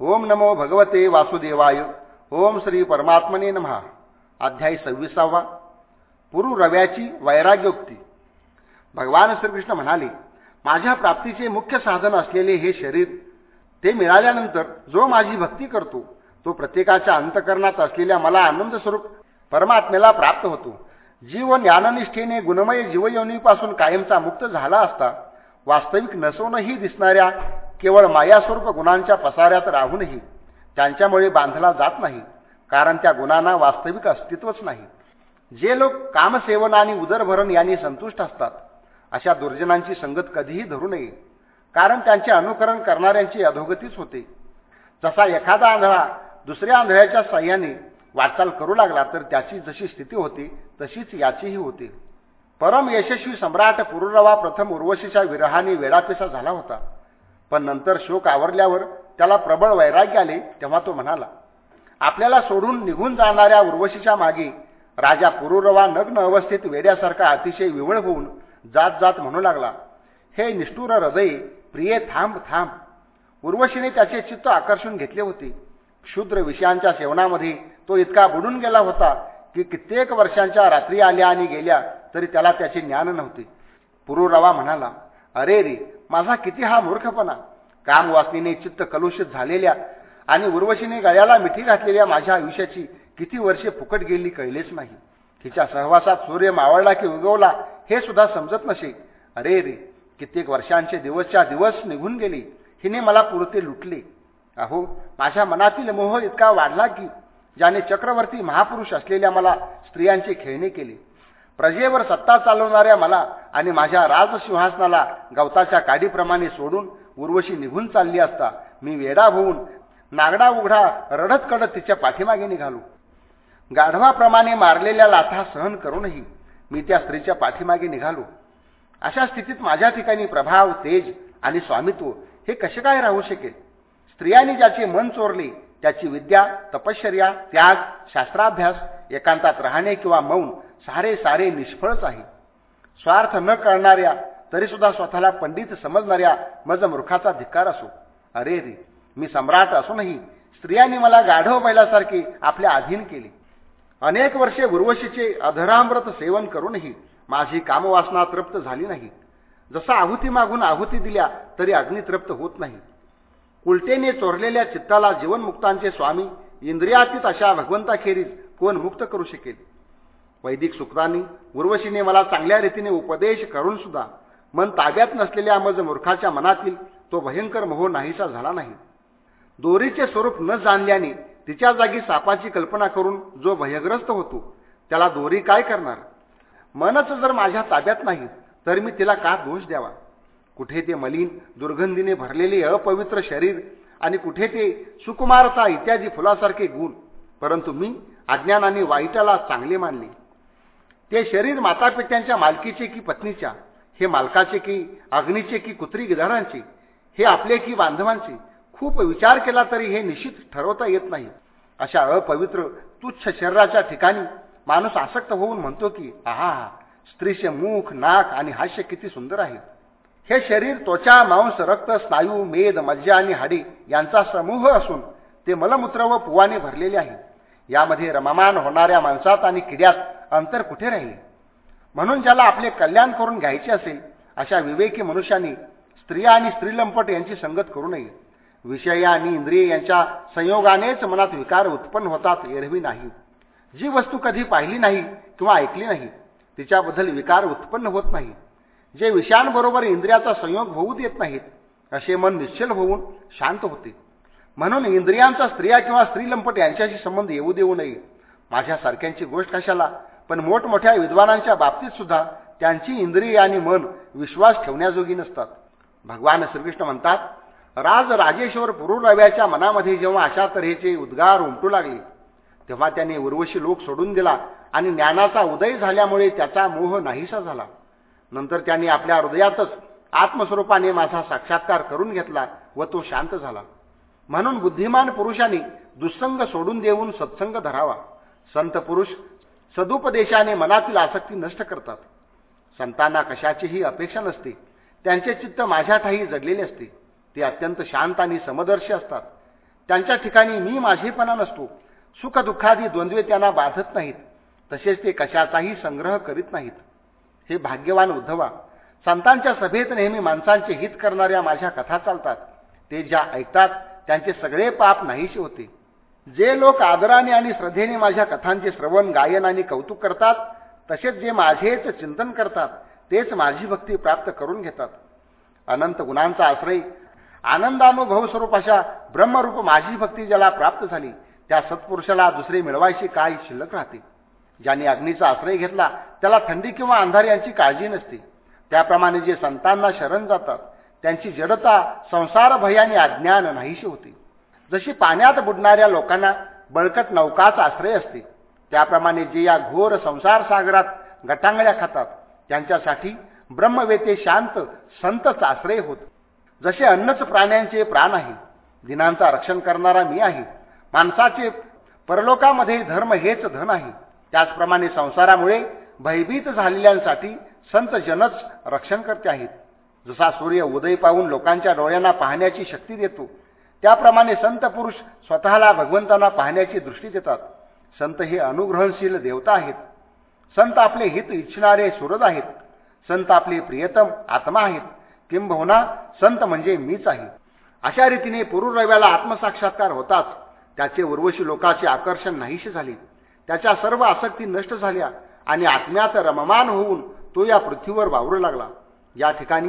ओम नमो भगवते वासुदेवाय. ओम श्री परमात्मने नमहा अध्याय सव्वीसावा. पुरु रव्याची वैराग्योक्ती. भगवान श्रीकृष्ण म्हणाले माझ्या प्राप्तीचे मुख्य साधन असलेले हे शरीर ते मिळाल्यानंतर जो माझी भक्ती करतो तो प्रत्येकाच्या अंतकरणात असलेल्या मला आनंद स्वरूप परमात्मेला प्राप्त होतो. जीव ज्ञाननिष्ठेने गुणमय जीवयोनीपासून कायमचा मुक्त झाला असता वास्तविक नसूनही दिसणाऱ्या केवळ मायास्वरूप गुणांच्या पसाऱ्यात राहूनही त्यांच्यामुळे बांधला जात नाही कारण त्या गुणांना वास्तविक अस्तित्वच नाही. जे लोक कामसेवन आणि उदरभरण यांनी संतुष्ट असतात अशा दुर्जनांची संगत कधीही धरू नये कारण त्यांचे अनुकरण करणाऱ्यांची अधोगतीच होते. जसा एखादा आंधळा दुसऱ्या आंधळ्याच्या साह्याने वाटचाल करू लागला तर त्याची जशी स्थिती होती तशीच याचीही होती. परम यशस्वी सम्राट पुरुरवा प्रथम उर्वशीच्या विरहाने वेडापेसा झाला होता. पण नंतर शोक आवरल्यावर त्याला प्रबळ वैराग्य आले तेव्हा तो म्हणाला आपल्याला सोडून निघून जाणाऱ्या उर्वशीच्या मागे राजा पुरुरवा नग्न अवस्थेत वेड्यासारखा अतिशय विवळ होऊन जात जात म्हणू लागला हे निष्ठुर हृदय प्रिये थांब थांब. उर्वशीने त्याचे चित्त आकर्षून घेतले होते. क्षुद्र विषयांच्या सेवनामध्ये तो इतका बुडून गेला होता की कित्येक वर्षांच्या रात्री आल्या आणि गेल्या तरी त्याला त्याचे ज्ञान नव्हते. पुरुरवा म्हणाला अरे रे माझा किती हा मूर्खपणा. कामवासनीने चित्त कलुषित झालेल्या आणि उर्वशीने गळ्याला मिठी घातलेल्या माझ्या आयुष्याची किती वर्षे फुकट गेली कळलेच नाही. तिच्या सहवासात सूर्य मावळला की उगवला हे सुद्धा समजत नसे. अरे रे कित्येक वर्षांचे दिवसच्या दिवस निघून गेले हिने मला पुरते लुटले. अहो माझ्या मनातील मोह इतका वाढला की ज्याने चक्रवर्ती महापुरुष असलेल्या मला स्त्रियांचे खेळणे केले. प्रजेवर सत्ता चालवणाऱ्या मला आणि माझ्या राजसिंहासनाला गवताच्या काडीप्रमाणे सोडून उर्वशी निघून चालली असता मी वेडा होऊन नागडा उघडा रडत कडत तिच्या पाठीमागे निघालो. गाढवाप्रमाणे मारलेल्या लाथा सहन करूनही मी त्या स्त्रीच्या पाठीमागे निघालो. अशा स्थितीत माझ्या ठिकाणी प्रभाव तेज आणि स्वामित्व हे कसे काय राहू शकेल? स्त्रियांनी ज्याचे मन चोरले त्याची विद्या तपश्चर्या त्याग शास्त्राभ्यास एकांतात राहणे किंवा मौन सारे सारे निष्फळच आहे. स्वार्थ न करणाऱ्या तरी सुद्धा स्वतःला पंडित समजणाऱ्या मज मूर्खाचा धिक्कार असो. अरे रे मी सम्राट असूनही स्त्रियांनी मला गाढव बैलासारखी आपल्या अधीन केले. अनेक वर्षे उर्वशीचे अधरामृत सेवन करूनही माझी कामवासना तृप्त झाली नाही. जसा आहुती मागून आहुती दिल्या तरी अग्नी तृप्त होत नाही. उलटेने चोरलेल्या चित्ताला जीवनमुक्तांचे स्वामी इंद्रियातीत अशा भगवंताखेरीज कोण मुक्त करू शकेल? वैदिक सूत्रांनी उर्वशीने मला चांगल्या रीतीने उपदेश करून सुद्धा मन ताब्यात नसलेल्या मज मूर्खाच्या मनातील तो भयंकर मोह नाहीसा झाला नाही. दोरीचे स्वरूप न जाणल्याने तिच्या जागी सापाची कल्पना करून जो भयग्रस्त होतो त्याला दोरी काय करणार? मनच जर माझ्या ताब्यात नाही तर मी तिला का दोष द्यावा? कुठे ते मलिन दुर्गंधीने भरलेले अपवित्र शरीर आणि कुठे ते सुकुमारता इत्यादी फुलासारखे गुण परंतु मी अज्ञानाने वाईटाला चांगले मानले. ते शरीर मातापित्यांच्या मालकीचे की पत्नीच्या हे मालकाचे की अग्नीचे की कुत्री गिधारांचे हे आपले की बांधवांचे खूप विचार केला तरी हे निश्चित ठरवता येत नाही. अशा अपवित्र तुच्छ शरीराच्या ठिकाणी माणूस आसक्त होऊन म्हणतो की आहा स्त्रीचे मुख नाक आणि हास्य किती सुंदर आहे. हे शरीर त्वचा मांस रक्त स्नायू मेद मज्जा आणि हाडी यांचा समूह असून ते मलमूत्र व पुवाने भरलेले आहे. यामध्ये रममान होणाऱ्या माणसात आणि किड्यात अंतर कुठे राहील? म्हणून ज्याला आपले कल्याण करून घ्यायचे असेल अशा विवेकी मनुष्याने स्त्रिया आणि स्त्रीलंपट यांची संगत करू नये. विषय आणि इंद्रिय यांच्या संयोगानेच मनात विकार उत्पन्न होतात एरवी नाही. जी वस्तू कधी पाहिली नाही किंवा ऐकली नाही तिच्याबद्दल विकार उत्पन्न होत नाही. जे विषयांबरोबर इंद्रियाचा संयोग होऊ देत नाहीत असे मन निश्चल होऊन शांत होते. म्हणून इंद्रियांचा स्त्रिया किंवा स्त्रीलंपट यांच्याशी संबंध येऊ देऊ नये. माझ्यासारख्यांची गोष्ट कशाला? पण मोठमोठ्या विद्वानांच्या बाबतीत सुद्धा त्यांची इंद्रिय आणि मन विश्वास ठेवण्याजोगी नसतात. भगवान श्रीकृष्ण म्हणतात राज राजेश्वर पुरुरव्याच्या मनामध्ये जेव्हा अशा तऱ्हेचे उद्गार उमटू लागले तेव्हा त्याने उर्वशी लोक सोडून दिला आणि ज्ञानाचा उदय झाल्यामुळे त्याचा मोह नाहीसा झाला. नंतर त्याने आपल्या हृदयातच आत्मस्वरूपाने माझा साक्षात्कार करून घेतला व तो शांत झाला. म्हणून बुद्धिमान पुरुषांनी दुस्संग सोडून देऊन सत्संग धरावा. संत पुरुष सदुपदेशाने मनातील आसक्ती नष्ट करतात. संतांना कशाचीही अपेक्षा नसते. त्यांचे चित्त माझ्या ठाई जडलेले असते. ते अत्यंत शांत आणि समदर्शी असतात. त्यांच्या ठिकाणी मी माझेपणा नसतो. सुखदुःखादी द्वंद्वे त्यांना बाधत नाहीत. तसेच ते कशाचाही संग्रह करीत नाहीत. हे भाग्यवान उद्धवा संतांच्या सभेत नेहमी माणसांचे हित करणाऱ्या माझ्या कथा चालतात. ते ज्या ऐकतात त्यांचे सगळे पाप नाहीशी होते. जे लोक आदराने आणि श्रद्धेने माझ्या कथांचे श्रवण गायन आणि कौतुक करतात तसेच जे माझेच चिंतन करतात तेच माझी भक्ती प्राप्त करून घेतात. अनंत गुणांचा आश्रय आनंदानुभव स्वरूप अशा ब्रह्मरूप माझी भक्ती ज्याला प्राप्त झाली त्या सत्पुरुषाला दुसरे मिळवायची काय शिल्लक राहते? ज्यांनी अग्नीचा आश्रय घेतला त्याला थंडी किंवा अंधार यांची काळजी नसते. त्याप्रमाणे जे संतांना शरण जातात त्यांची जडता संसार भयाने अज्ञान नाहीशी होती. जशी पाण्यात बुडणाऱ्या लोकांना बळकट नौकाच आश्रय असते त्याप्रमाणे जे या घोर संसार सागरात गटांगळ्या खातात त्यांच्यासाठी ब्रह्मवेते शांत संतच आश्रय होत. जसे अन्नच प्राण्यांचे प्राण आहे दिनांचा रक्षण करणारा मी आहे माणसाचे परलोकामध्ये धर्म हेच धन आहे त्याचप्रमाणे संसारामुळे भयभीत झालेल्यांसाठी संत जनच रक्षण करते आहेत. जसा सूर्य उदय पाहून लोकांच्या डोळ्यांना पाहण्याची शक्ती देतो त्याप्रमाणे संत पुरुष स्वतःला भगवंतांना पाहण्याची दृष्टी देतात. संत हे अनुग्रहणशील देवता आहेत. संत आपले हित इच्छिणारे सुरज आहेत. संत आपले प्रियतम आत्मा आहेत. किंबहुना संत म्हणजे मीच आहे. अशा रीतीने पुरुरव्याला आत्मसाक्षात्कार होताच. त्याचे उर्वशी लोकाचे आकर्षण नाहीसे झाले. त्याच्या सर्व आसक्ती नष्ट झाल्या आणि आत्म्यात रममान होऊन तो या पृथ्वीवर वावरू लागला. या ठिकाणी